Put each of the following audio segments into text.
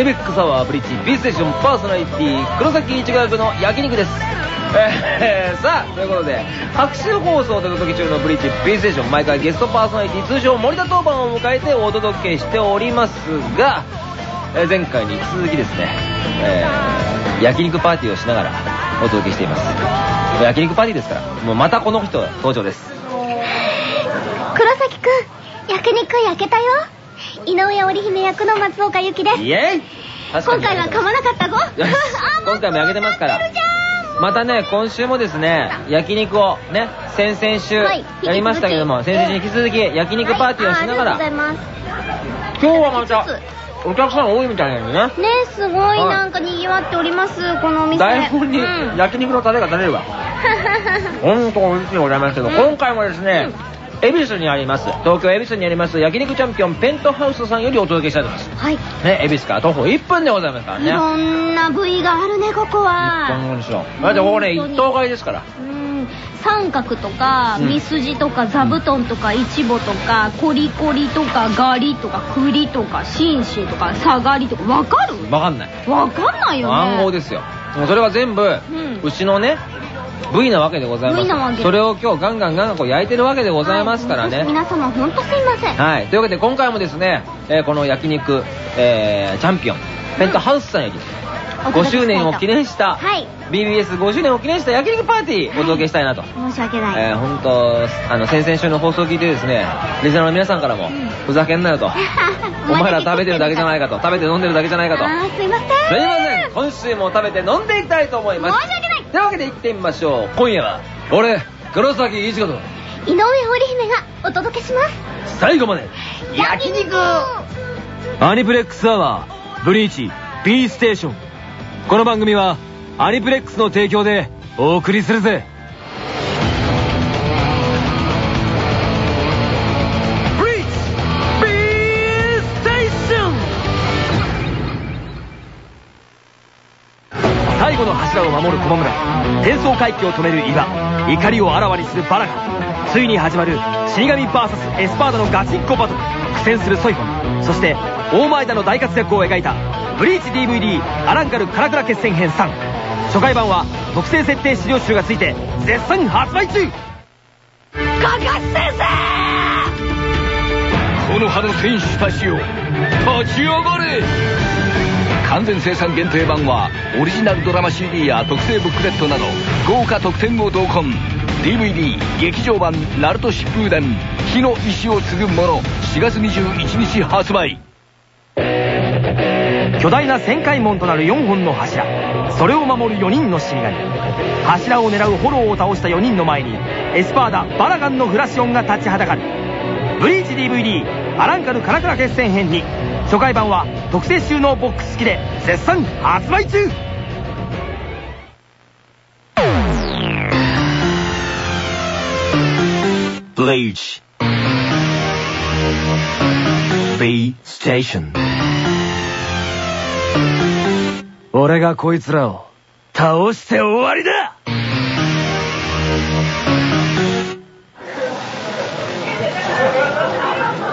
ニメックサワーブリッジ B ステーションパーソナリティ黒崎一学の焼肉です。えー、さあということで白州放送でお届け中のブリッジ B ステーション毎回ゲストパーソナリティ通称森田当番を迎えてお届けしておりますが、えー前回に引き続きですね、えー焼肉パーティーをしながらお届けしています。焼肉パーティーですからもうまたこの人登場です。黒崎くん焼肉焼けたよ。井上織姫役の松岡由紀です。イエイ。今回は噛まなかったぞ。今回も焼けてますから。またね今週もですね焼肉をね先々週はいやりましたけども、引き続き。先々週に引き続き焼肉パーティーをしながら、はい今日はまたお客さん多いみたいなんでね。ねすごいなんか賑わっておりますこのお店。台本にうん。焼肉のタレが垂れるわ。本当美味しいでございますけど、うん。今回もですね、恵比寿にあります東京恵比寿にあります焼肉チャンピオンペントハウスさんよりお届けしたいと思います。はい。ね恵比寿から徒歩1分でございますからね。いろんな部位があるねここ一は本にしようだってここね一等買いですから。うん。三角とかうん。ミスジとか座布団とかイチボとかコリコリとかガリとか栗とか紳士とか下がりとか。わかる？わかんない。わかんないよね。暗号ですよ。それは全部、ん。牛のね部位なわけでございますそれを今日ガンガンガンガンこう焼いてるわけでございますからね、はい皆様本当すいませんはい。というわけで今回もですね、えーこの焼肉、えーチャンピオン、ペントハウスさんより、5周年を記念した、はい BBS5 周年を記念した焼肉パーティーお届けしたいなと。申し訳ない、えー、本当あの、先々週の放送を聞いてですね、リスナーの皆さんからも、ふざけんなよと。お前ら食べてるだけじゃないかと。食べて飲んでるだけじゃないかと。すいませんすいません今週も食べて飲んでいきたいと思います。申し訳ないというわけで行ってみましょう。今夜は、俺、黒崎一子と、井上織姫がお届けします最後まで、焼肉アニプレックスアワー、ブリーチ、B ステーション。この番組は、アニプレックスの提供でお送りするぜ。最後の柱を守る駒村。転送回帰を止める伊庭。怒りをあらわにするバラガついに始まる死神 VS エスパーダのガチンコバトル。苦戦するソイフォン。そして大前田の大活躍を描いたブリーチ DVD アランカルカラクラ決戦編3初回版は特製設定資料集がついて絶賛発売中。ガガ先生！この葉の戦士たちよ立ち上がれ完全生産限定版はオリジナルドラマ CD や特製ブックレットなど豪華特典を同梱。DVD 劇場版「ナルト疾風伝火の意志を継ぐ者」4月21日発売。巨大な旋回門となる4本の柱。それを守る4人の死神。柱を狙うホローを倒した4人の前にエスパーダバラガンのフラシオンが立ちはだかる。ブリーチ DVD アランカルカラクラ決戦編2初回版は特製収納ボックス付きで絶賛発売中。ブリーチ B ステーション俺がこいつらを倒して終わりだ。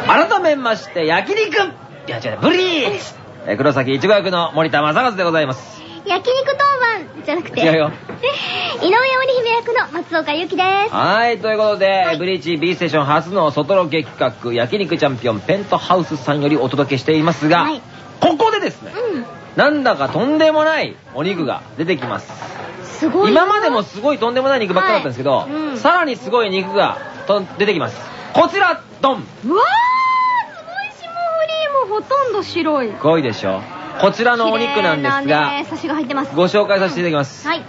改めまして、焼肉いや違う、ブリーチえー黒崎一護役の森田正和でございます。焼肉当番じゃなくて。違うよ井上織姫役の松岡由紀です。はい、ということで、はい。ブリーチ B ステーション初の外ロケ企画、焼肉チャンピオンペントハウスさんよりお届けしていますが、はい。ここでですね、うん。なんだかとんでもないお肉が出てきます。すごい今までもすごいとんでもない肉ばっかりだったんですけど、はい。うん。さらにすごい肉がと出てきます。こちら、ドン。うわもうほとんど白いすごいでしょ？こちらのお肉なんですが、サシが入ってますご紹介させていただきます。はい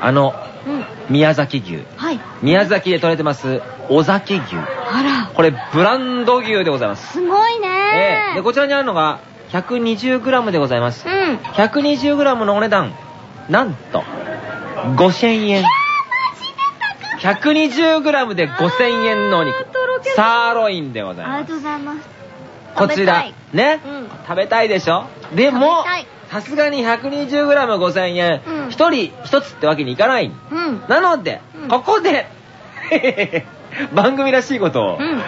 あの、うん宮崎牛。はい宮崎で採れてます、尾崎牛。あらこれ、ブランド牛でございます。すごいえねえで、こちらにあるのが、120g でございますう。ん 120g のお値段、なんと、5000円。120g で5000円のお肉サーロインでございます。ありがとうございますこちら。ね、うん。食べたいでしょ？でもさすがに 120g5000 円、うん。一人一つってわけにいかない。うん。なので、うん。ここで、番組らしいことを、うん。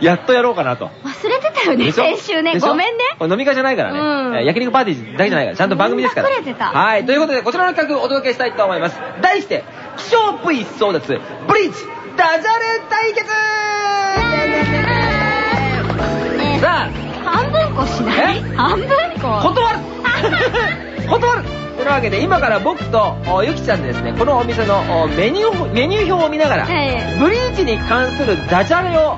やっとやろうかなと。忘れてたたよね、先週ね。ごめんね。これ飲み会じゃないからね。うん。えー焼肉パーティーだけじゃないから、ちゃんと番組ですから。みん。な隠れてたはい。ということで、こちらの企画をお届けしたいと思います。題して、気象 V 争奪、ブリーチ、ダジャレ対決ねさあ、半分こしない？え？半分こ？断る。断る。というわけで、今から僕と、おゆきちゃんでですね、このお店のおメニュー、メニュー表を見ながら、ええ。ブリーチに関するダジャレを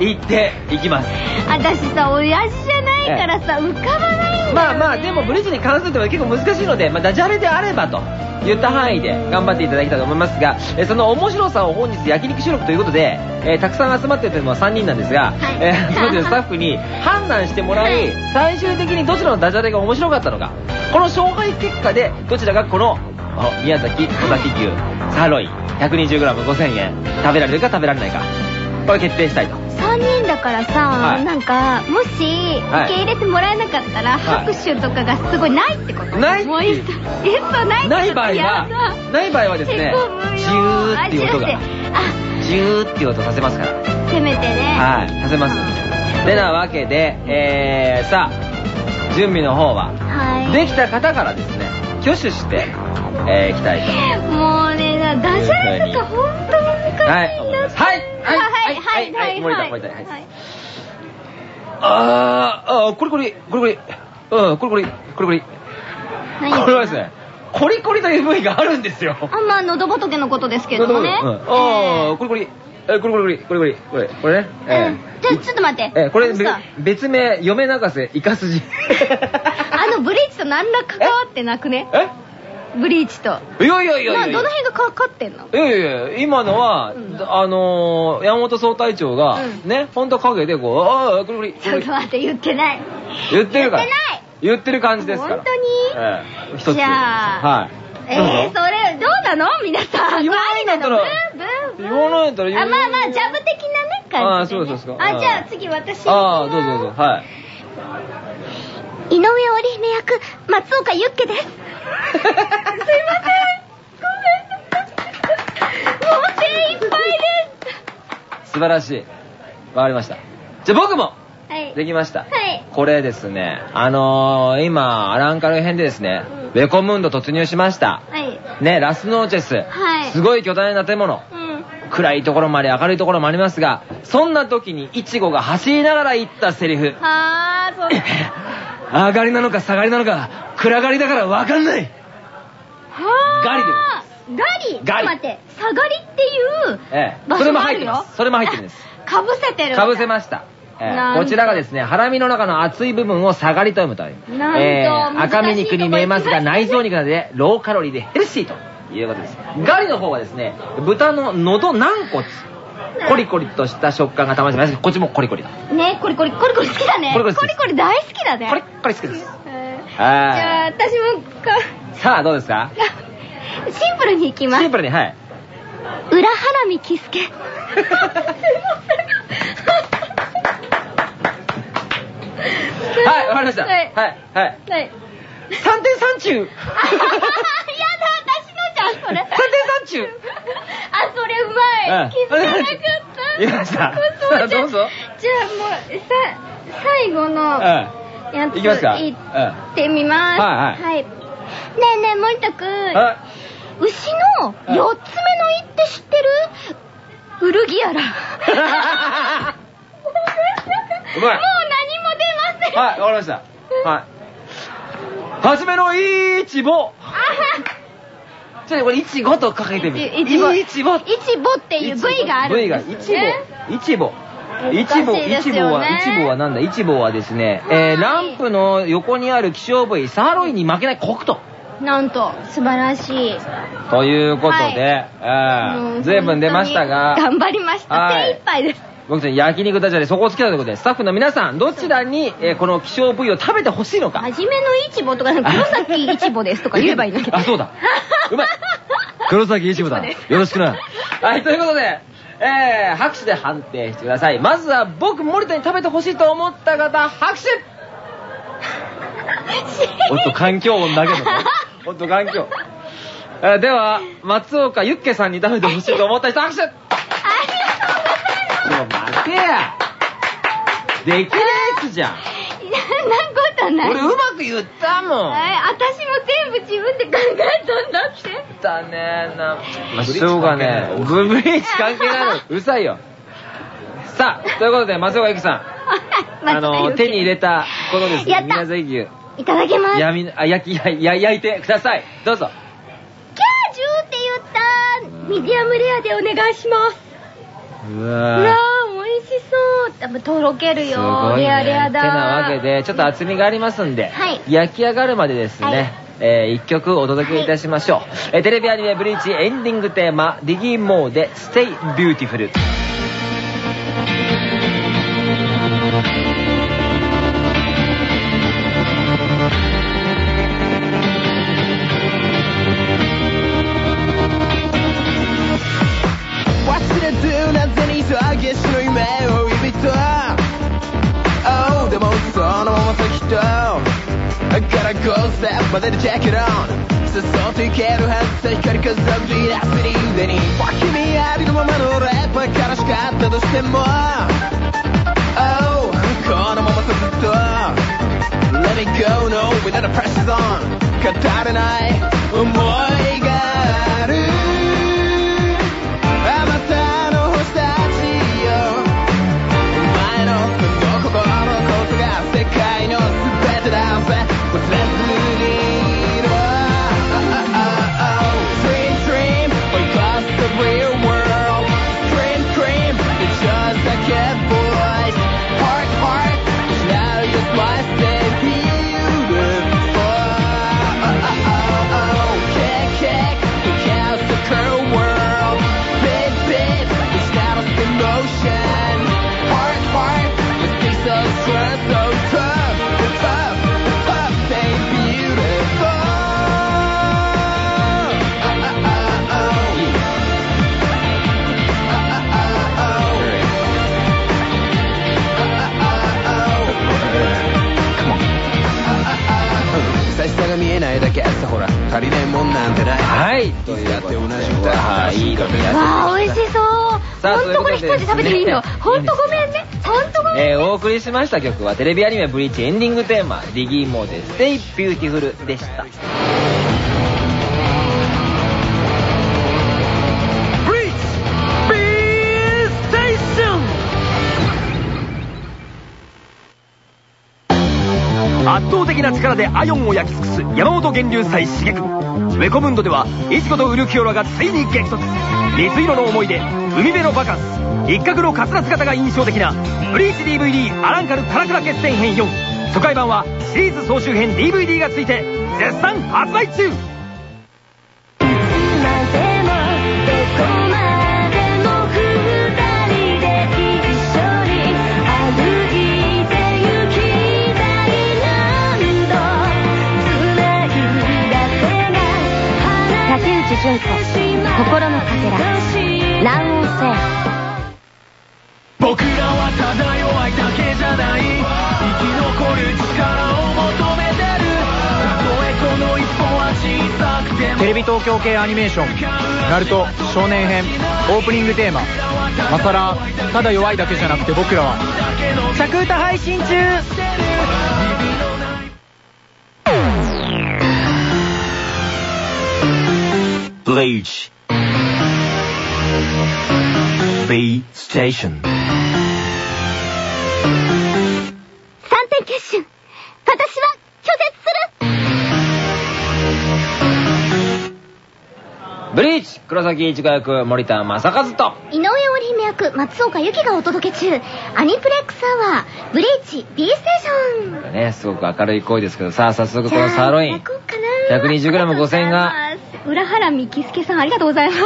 言っていきます。私さ、親父じゃないからさ、浮かばないんだよ、ね。まあまあ、でもブリッジに関するとは結構難しいので、まあ、ダジャレであればと言った範囲で頑張っていただきたいと思いますが、えーその面白さを本日焼肉収録ということで、えーたくさん集まっているのは3人なんですが、えーそれでスタッフに判断してもらい、最終的にどちらのダジャレが面白かったのか、この勝敗結果でどちらがこのお宮崎小崎牛サーロイン 120g5000 円食べられるか食べられないか、これ決定したいと。3人だからさ、はい。なんか、もし、はい。受け入れてもらえなかったら、はい。拍手とかがすごいないってこと。ないもういいさえ、そう、ないない場合やはだ、ない場合はですねジューっていう音が。あジューっていう音させますから。あ、せめてね。はい、させます。てなわけで、えー、さあ、準備の方は、はい。できた方からですね、挙手して、えー、いきたいと。もうね、ダジャレとかほんと難しいんだはいはいはいはい、はい、はいはい、森田森田はいあー、あー、これこれ、これこれ、うん、これこれ、これこれ。何これはですね、コリコリという部位があるんですよ。あ、まあ、喉仏のことですけどもね。うん、あー、これこれ、えー、これこれこれ、これこれ、これ、ね。えーちょ、ちょっと待って。えー、これ、別名、嫁泣かせ、イカスジ。あのブリーチと何ら関わってなくね？え？ブリーチと。いやいやいやいやなどの辺がかかってんの？いやいやいや、今のは、うんあのー、山本総隊長が、うんね、ほんと陰でこう、ああ、これこれ、こちょっれと待って、言ってない。言ってるから。言ってない言ってる感じですから。本当に？ええ一つ。じゃあはい。えー、それ、どうなの？皆さん。言わないんだったら言わないんだったら言うあ、まあまあ、ジャブ的なね、感じで、ね。あーそうですそうですあ、じゃあ次私。ああ、どうぞどうぞ。はい。井上織姫役、松岡ユッケです。すいません。ごめん。もう精一杯です。素晴らしい。わかりました。じゃあ僕も、はい。できました。はい。これですね、あのー、今、アランカル編でですね、ウェコムンド突入しました。はい。ね、ラスノーチェス。はいすごい巨大な建物。うん。暗いところまで明るいところもありますが、そんな時にイチゴが走りながら言ったセリフ。はー、そう。上がりなのか下がりなのか、暗がりだからわかんないはー。ガリでガリ？ガリ待って、下がりっていうええ。場それも所があるよ入ってます。。それも入ってるんです。かぶせてる。かぶせました。ええなんとこちらがですね、ハラミの中の厚い部分を下がりと読むという。なんとええ難しいとこ赤身肉に見えますが、内臓肉なので、ローカロリーでヘルシーということです。ガリの方はですね、豚の喉軟骨。コリコリとした食感がたまります。こっちもコリコリだ。ね、コリコリ、コリコリ好きだね。コリコリ好きですコリコリ大好きだね。コリッコリ好きです。えーじゃあ、は私もか、い。さあ、どうですか？シンプルにいきますシン。プルに、はい。裏ハラミキスケ。はい、わかりました。ははいい、はい。はい。三点三中やだ、私のじゃん、それ。三点三中あ、それうまい。気づかなかった。言いましたどうぞじゃあもう、さ、最後のやついきますかいってみます。はいはいねえねえ、森田くん。は牛の4つ目の胃って知ってる？古着やら。もううまい何も出ません。はい、わかりました。はい。はじめのいちぼ。あちょっとこれ、いちごとかけてみる。いちごいちぼ。いちぼっていう部位があるん部位が、ですいちね。ぼ。いちぼ。いちぼ、難しいでいちぼは、すよねいちぼはなんだ？いちぼはですね、えー、はいランプの横にある希少部位、サーロインに負けないコクと。なんと、素晴らしい。ということはいで、えもーう随分出ましたが、頑張りました。はい精一杯です。僕たち焼肉ダジャレそこをつけたということで、スタッフの皆さん、どちらに、えーこの希少部位を食べてほしいのか？はじめのいちぼとか、黒崎いちぼですとか言えばいいんだけど。あ、そうだ。うまい。黒崎一部だ。よろしくな。はい、ということで、えー、拍手で判定してください。まずは僕、森田に食べてほしいと思った方、拍手 おっと、環境音だけどね。おっと、環境。えーでは、松岡ゆっけさんに食べてほしいと思った人、拍手ありがとうございます。ちょ、待てやできねえつじゃん。そんなことない。俺うまく言ったもん。え、私も全部自分で考えたんだって。だねな。まあ、しょうがねえ。ブブリーチ関係ないの。うるさいよ。さあ、ということで、松岡由紀さん。あの、手に入れた、このですね、やった宮崎牛。いただきます。キャーやみ、あ、焼き、や、や焼いてください。どうぞ。ジューって言ったミディアムレアでお願いします。ううわわー、美味しそう。とろけるすよ。ね。レアレアだ。てなわけで、ちょっと厚みがありますんで、はい焼き上がるまでですね、はいえー一曲お届けいたしましょう。えーテレビアニメブリーチエンディングテーマ、ディギーモーで Stay Beautiful。忘ま先とからこうステップまででチェックオンさっそうといけるはずさ光風をじり出すに腕に君ありのままのレッパーからしかったとしても Oh このままさずっと Let me go no without a pressure on. 語れない思いがある Flat 差が見えないだけさほら足りないもんなんてないはい、ということで、同じ歌はい、いいの皆さんわあ、美味しそう。さあほんとこれ一人で食べていいの？ほんとごめんね。ほんとごめんね。えーお送りしました曲はテレビアニメブリーチエンディングテーマ、ディギーモーで Stay Beautiful でした。圧倒的な力でアヨンを焼き尽くす山本源流祭刺激。ウェコムンドではイチゴとウルキオラがついに激突。水色の思い出海辺のバカンス。一角のカツラ姿が印象的なブリーチ DVD アランカルカラクラ決戦編4初回版はシリーズ総集編 DVD がついて絶賛発売中。内純子心のかけら。南音性僕らはただ弱いだけじゃない。生き残る力を求めてる。たとえこの一歩は小さくても。テレビ東京系アニメーション「ナルト少年編」オープニングテーマ「マサラただ弱いだけじゃなくて僕らは」着歌配信中 Bleach B Station. 三点決心。私は拒絶する。ブリーチ黒崎一華役森田正和と、井上織姫役松岡由紀がお届け中。アニプレックスアワーブリーチ B ステーション。ね、すごく明るい声ですけど、さあ早速このサーロイン。じゃあ、焼こうかな。120g5000 円が裏原美希介さんありがとうございます。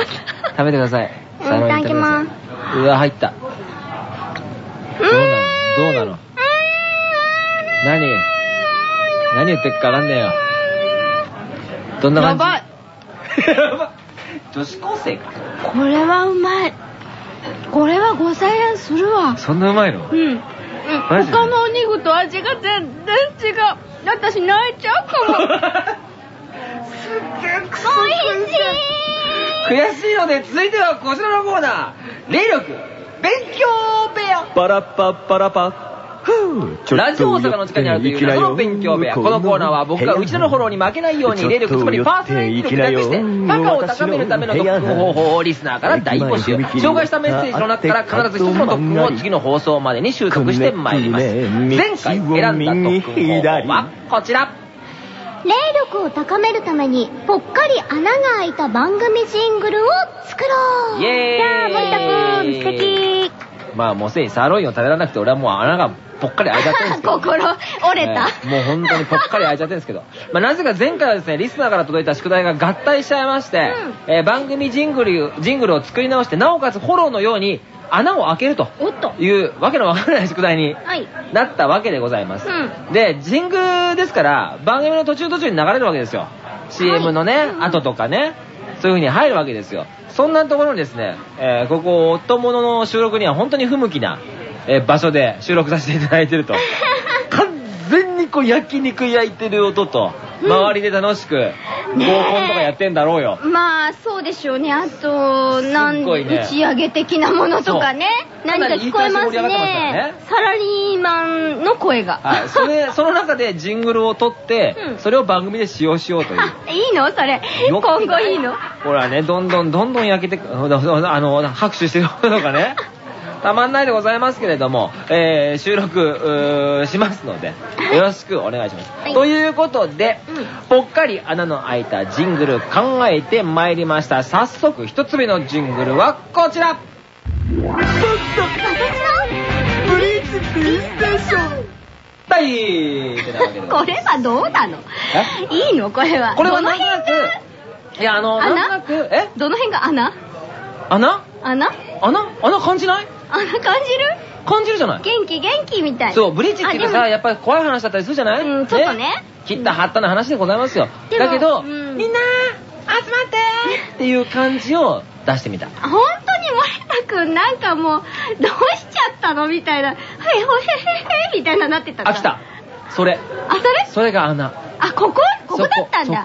食べてください。いいただきうわ、入った。どうなの？どうなの？何？何言ってっかわかんねえよ。どんな感じ？やばい。女子高生か。これはうまい。これは5000円するわ。そんなうまいの？うん、他のお肉と味が全然違う。私泣いちゃうかも いしい悔しいので、続いてはこちらのコーナー。霊力、勉強部屋。パラッパッパラパラジオ大阪の地下にあるという謎の勉強部屋。このコーナーは僕が内田のフォローに負けないように、霊力つまりパーソナリティを略して、バカを高めるための特訓方法をリスナーから大募集。紹介したメッセージの中から必ず一つの特訓を次の放送までに習得してまいります。前回選んだ特訓方法はこちら。霊力を高めるためにぽっかり穴が開いた番組ジングルを作ろう。イエーイ。さあ森田くん素敵。まあもうすでにサーロインを食べられなくて俺はもう穴がぽっかり開いちゃってるんですけど。心折れた、えーもう本当にぽっかり開いちゃってるんですけど。まあなぜか前回はですね、リスナーから届いた宿題が合体しちゃいまして、えー番組ジングル、ジングルを作り直して、なおかつフォローのように穴を開けるというわけのわからない宿題にはいなったわけでございます。うで、ジングルですから、番組の途中途中に流れるわけですよ。CM のね、うん後とかね、そういう風に入るわけですよ。そんなところにですね、えーここ、夫物の収録には本当に不向きな、えー場所で収録させていただいてると。完全にこう焼肉焼いてる音と、周りで楽しく、合コンとかやってんだろうよ。まあそうでしょうね。あとなんね。打ち上げ的なものとかね。何か聞こえますね。ね。サラリーマンの声が、はい。それ、その中でジングルを撮って、うん。それを番組で使用しようという。いいの？それ。今後いいの？ほらね、どんどんどんどん焼けてく、あの、拍手してるのがね、たまんないでございますけれども、えー収録うーしますので、よろしくお願いします。はい。ということで、うん。ぽっかり穴の開いたジングル考えてまいりました。早速、一つ目のジングルはこちら。はいってなわけでございます。これはどうなの？いいの？これは。これはどのなんといや、あの、なんとなく、え？どの辺が穴？穴？穴？穴？穴感じない？穴感じる？感じるじゃない？元気元気みたいそう、ブリッジっていうとさ、やっぱり怖い話だったりするじゃない？うんちょっとね切った貼ったの話でございますよ。だけど、うんみんな、集まってっていう感じを出してみた。本当に森田くんなんかもうどうしちゃったの？みたいなはいほへへへみたいななってたあ、来た。それ。あそれ？それが穴。あここ？こ。こだったんだ。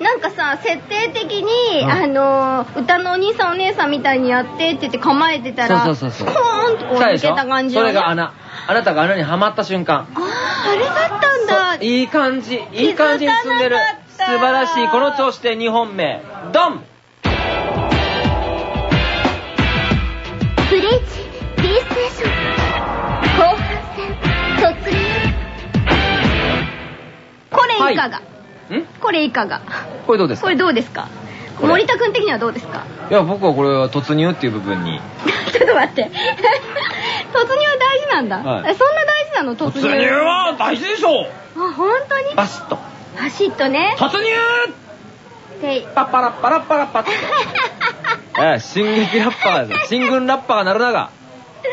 なんかさ設定的に、うん。あのー歌のお兄さんお姉さんみたいにやってって言って構えてたらそうそうそうそう。コーンとこう抜けた感じね。れが穴。あなたが穴にはまった瞬間。あああれだったんだ。いい感じ。いい感じに進んでる。素晴らしい。この調子で2本目。ドンれいかが、ん？これいかが。これどうですか？これどうですか？森田君的にはどうですか？いや、僕はこれは突入っていう部分に。ちょっと待って。突入大事なんだ、はい。えそんな大事なの？突入。は大事でしょ！うあ本当に？バシッと。パシッとね。突入！でパッパラッパラッパラッパ。ッ ええ、進撃ラッパーです。よ。進軍ラッパーが鳴るなが、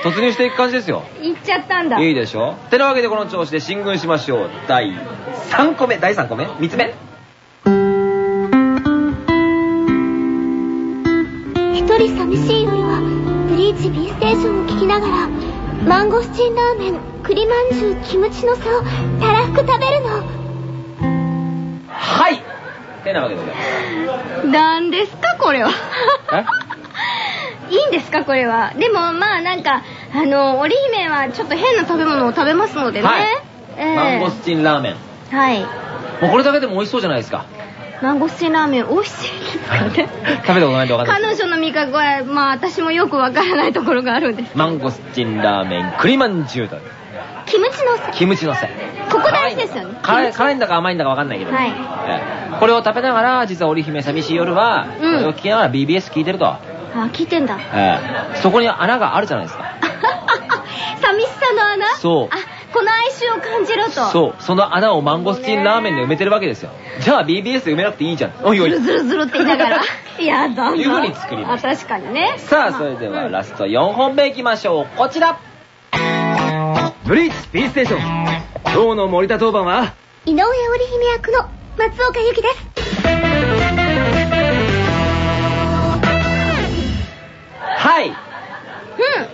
突入していく感じですよ。行っちゃったんだいいでしょ？てなわけでこの調子で進軍しましょう。第3個目、第3個目 ?3 つ目。一人寂しい夜はブリーチ B ステーションを聞きながらマンゴスチンラーメン栗まんじゅうキムチの差をたらふく食べるのはいてなわけでございます。なんですかこれはいいんですかこれは？でもまあなんかあの織姫はちょっと変な食べ物を食べますのでね、はい。ええ。マンゴスチンラーメン。はい。もうこれだけでも美味しそうじゃないですか。マンゴスチンラーメン美味しいですかね食べたことないんでわかんない彼女の味覚はまあ私もよくわからないところがあるんです。マンゴスチンラーメン、栗まんじゅうと。キムチの差キムチのせ。ここ大事ですよね。辛い辛いんだか甘いんだかわかんないけど。はい。ええ。これを食べながら、実は織姫寂しい夜は、こうん。れを聞きながら BBS 聞いてると。あ聞いてんだ。ええ。そこに穴があるじゃないですか。寂しさの穴？そう。あこの哀愁を感じろと。そう、その穴をマンゴスチンラーメンで埋めてるわけですよ。じゃあ BBS で埋めなくていいじゃん。おいおい。ズル。ズルズルって言いながら。やだないう風に作りましあ確かにね。さあ、それではラスト4本目いきましょう。こちら。ブリーチ B ステーション。今日の森田当番は？井上織姫役の松岡由紀です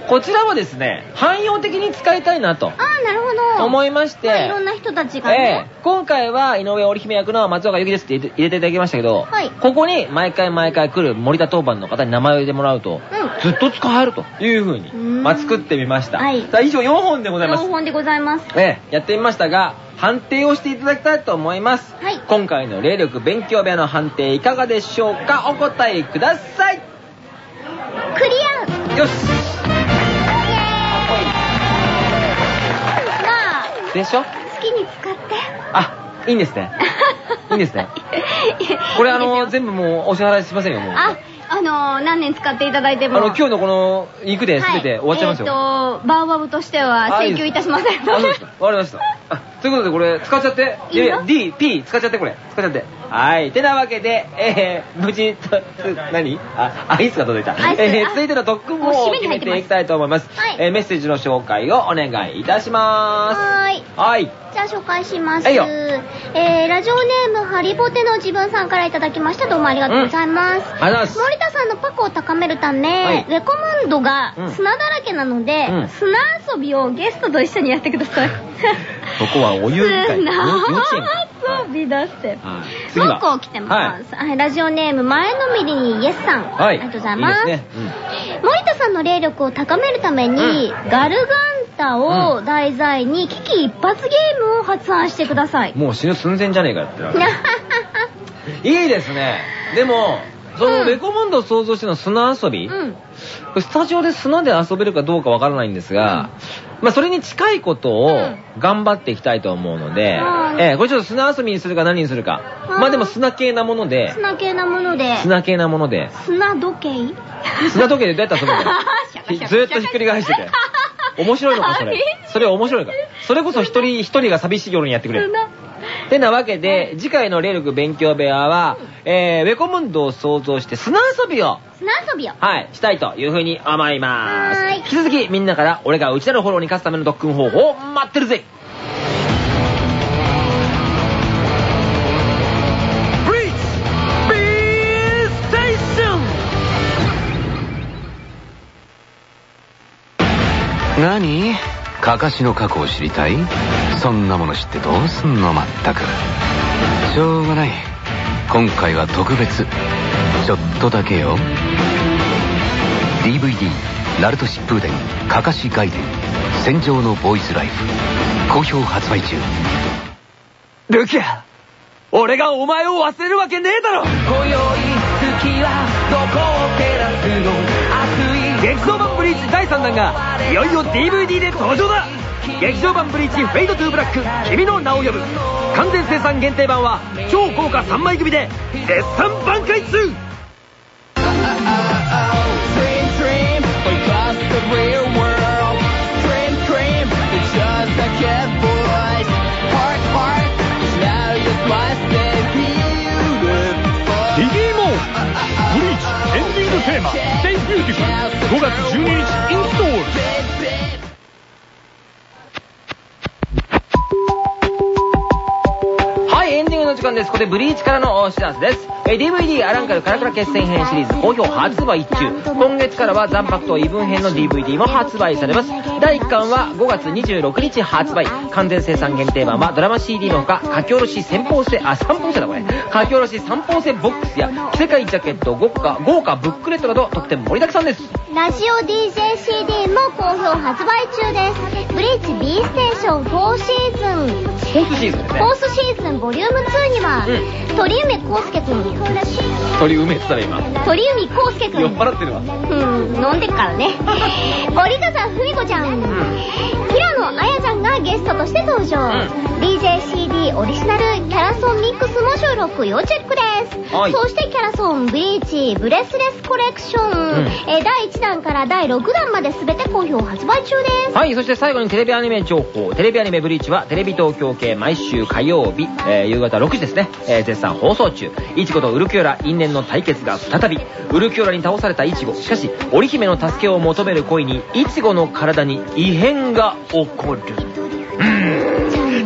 こちらはですね、汎用的に使いたいなとああ、なるほど。思いまして、まあいろんな人たちがええね。今回は井上織姫役の松岡由紀ですって入れていただきましたけど、はいここに毎回毎回来る森田当番の方に名前を入れてもらうと、うんずっと使えるという風に、んまあ、作ってみました。はいさあ以上4本でございます4。本でございます。ええやってみましたが、判定をしていただきたいと思います。はい今回の霊力勉強部屋の判定いかがでしょうか？お答えくださいクリアよしでしょ？好きに使って。あ、いいんですね。いいんですね。これあの、全部もうお支払いしませんよ、もう。あ、あのー、何年使っていただいても。あの、今日のこの、肉で全て終わっちゃいますよ。はい、えっ、と、バウバブとしては請求いたしません。あ、そうですか。わかりました。あ、ということでこれ、使っちゃって。いいの D、P、使っちゃってこれ。使っちゃって。はい。てなわけで、えー、無事と、何？あ、アイスが届いた。えー、あ続いての特訓もう締めを決めていきたいと思います。はいえー、メッセージの紹介をお願いいたしまはーい。す。はい。じゃあ紹介します。はいよえー、ラジオネーム、ハリボテの自分さんからいただきました。どうもありがとうございます。ありがとうございます。森田さんのパクを高めるため、はいレコムンドがうん砂だらけなので、うん砂遊びをゲストと一緒にやってください。そこはお遊戯会。砂幼稚園か。遊びだって。はい。次は。個来てます。はい、ラジオネーム、前のめりにイエスさん。はい。ありがとうございます。森田さんの霊力を高めるために、ガルガンタを題材に危機一髪ゲームを発案してください。うん。もう死ぬ寸前じゃねえかよってなる。いいですね。でも、その、うんレコモンドを想像しての砂遊び、うん。スタジオで砂で遊べるかどうかわからないんですが、まあそれに近いことをうん。頑張っていきたいと思うので、うんえーこれちょっと砂遊びにするか何にするか。うんまあでも砂系なもので、砂系なもので、砂系なもので、砂時計？砂時計でどうやったら遊ぶの？シャカシャカずーっとひっくり返してて。面白いのかそれ。それ面白いか。それこそ一人一人が寂しい夜にやってくれる。砂てなわけで、次回の霊力勉強部屋は、えー、ウェコムンドを想像して砂遊びを、砂遊びを。はい、したいというふうに思います。はーい。引き続きみんなから俺が内なるフォローに勝つための特訓方法を待ってるぜ。何？かかしの過去を知りたい？そんなもの知ってどうすんの？まったく。しょうがない。今回は特別。ちょっとだけよ。DVD「ナルト疾風伝かかし外伝戦場のボーイズライフ」好評発売中。ルキア俺がお前を忘れるわけねえだろ！劇場版ブリーチ第3弾がいよいよ DVD で登場だ。劇場版ブリーチフェイドトゥーブラック君の名を呼ぶ。完全生産限定版は超豪華3枚組で絶賛挽回中。ンディングテーマ「Stay Beautiful」5月12日インストールはい、エンディングの時間です。ここでブリーチからのお知らせです。え DVD アランカルカラクラ決戦編シリーズ好評発売中。今月からは残白と異文編の DVD も発売されます。第1巻は5月26日発売。完全生産限定版はドラマ CD のほか、書き下ろし先方性、あ、三方性だこれ。書き下ろし三方性ボックスや、着せ替えジャケット、豪華、豪華ブックレットなど特典盛りだくさんです。ラジオ DJCD も好評発売中です。ブリーチ B ステーション4シーズン。フォースシーズンですねフォ。ースシーズンボリューム2には、鳥海浩介くん、鳥埋めてたら今。鳥海浩介くん、酔っ払ってるわ。うん、飲んでっからね。折笠文子ちゃん、平野綾ちゃんがゲストとして登場。DJCD オリジナルキャラソンミックスも収録要チェックです。はいそしてキャラソンブリーチブレスレスコレクション、んえー第1弾から第6弾まで全て好評発売中です。はい、そして最後にテレビアニメ情報。テレビアニメブリーチはテレビ東京系毎週火曜日、えー夕方6時ですね、えー絶賛放送中。イチゴとウルキュラ因縁の対決が再び。ウルキュラに倒されたイチゴ。しかし、織姫の助けを求める恋に、イチゴの体に異変が起こる。うん。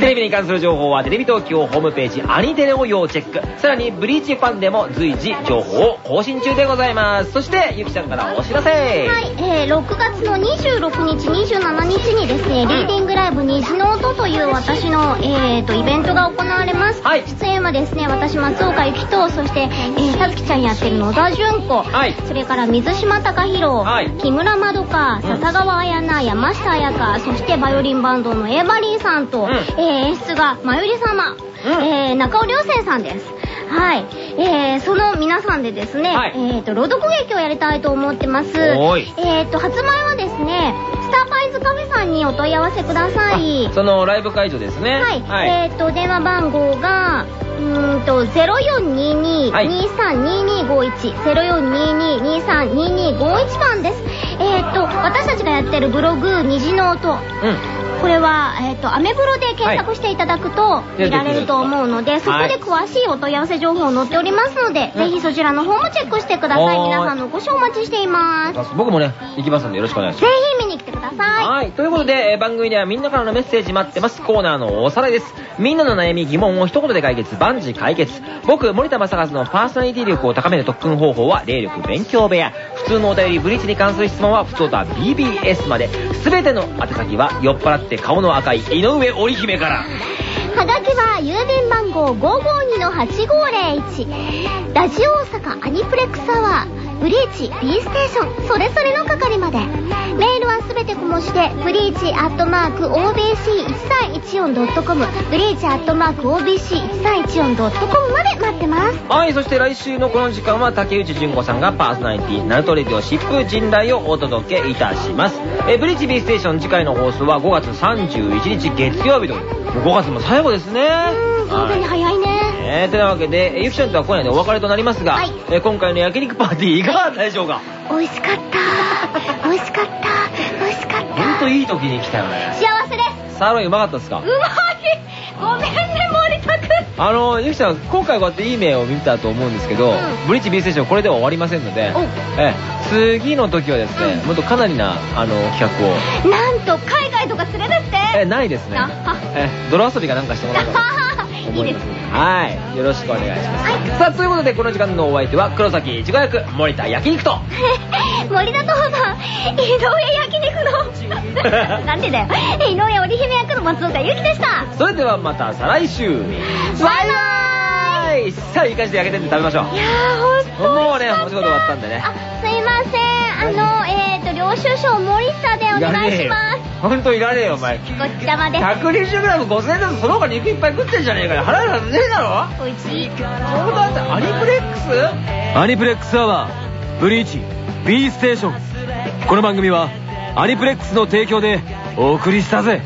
テレビに関する情報はテレビ東京ホームページアニテレを要チェック。さらにブリーチファンでも随時情報を更新中でございます。そして、ゆきちゃんからお知らせ。はい、えー、6月の26日、27日にですね、リーディングライブ虹の音という私の、えーと、イベントが行われます。はい。出演はですね、私、松岡由紀と、そして、えー、さつきちゃんやってる野田純子、はい。それから水島貴弘、はい。木村まどか、笹川彩菜、山下彩香、そしてバイオリンバンドのエヴァリーさんと、うん。えー演出がまゆり様、うんえー中尾良生さんです。はい。えー、その皆さんでですね、はいえーと、朗読劇をやりたいと思ってます。えーと、発売はですね、スターパイズカフェさんにお問い合わせください。そのライブ会場ですね。はい。はい。えーと、電話番号が、うーんと、0422-232251、0422-232251番です。えーと、私たちがやってるブログ、虹の音。うん。これは、えっ、と、アメブロで検索していただくとい見られると思うので、そこで詳しいお問い合わせ情報載っておりますので、うんぜひそちらの方もチェックしてください。はーい皆さんのご視聴お待ちしています。ぜ僕もね、行きますんでよろしくお願いします。ひ見に来てください。はい。ということで、えー番組ではみんなからのメッセージ待ってます。コーナーのおさらいです。みんなの悩み、疑問を一言で解決、万事解決。僕、森田正和のパーソナリティ力を高める特訓方法は、霊力勉強部屋。普通のお便り、ブリーチに関する質問は、普通だ BBS まで。すべての宛先は、酔っ払って顔の赤い井上織姫から。はがきは郵便番号552-8501ラジオ大阪アニプレックスアワーブリーチ B ステーションそれぞれの係までメールはすべて小文字でブリーチアットマーク OBC1314.com ブリーチアットマーク OBC1314.com まで待ってますはい、そして来週のこの時間は竹内純子さんがパーソナリティ、ナルトレディオ疾風陣雷をお届けいたします。えーブリッジ B ステーション次回の放送は5月31日月曜日という、もう5月も最後ですね。うーん本当に早いねえー、てなわけで、えーゆきちゃんとは今夜でお別れとなりますが、はい。えー今回の焼肉パーティーいかがだったでしょうか？美味しかった。美味しかった。美味しかった。ほんといい時に来たよね。幸せです。サーロインうまかったですか？うまい。ごめんね森田くん。あの、ゆきちゃん、今回こうやっていい目を見たと思うんですけど、うん。ブリッジ B ステーションこれでは終わりませんのでお、えー次の時はですね、うん。もっとかなりな、あの、企画を、なんと海外とか連れてって。え、ないですね。あ。え、泥遊びかなんかしてもらおうかな。いいですねはい。よろしくお願いします。はいさあ、ということで、この時間のお相手は、黒崎いちご役、森田焼肉と、森田当番井上焼肉の なんでだよ井上織姫役の松岡由紀でしたそれではまた再来週。バイバはい。さあ、いい感じで焼けてんで食べましょう。ーいやーほんともうね、お仕事終わったんでね。あすいませんあのえっ、ー、と領収書森下でお願いしますほんといらねえよ、お前。ごっちゃまです。120g5000 円だとその他肉いっぱい食ってんじゃねえかよ。払えるはずねえだろ？おいしい。そうだってアニプレックス？アニプレックスアワーブリーチ B ステーション。この番組はアニプレックスの提供でお送りしたぜ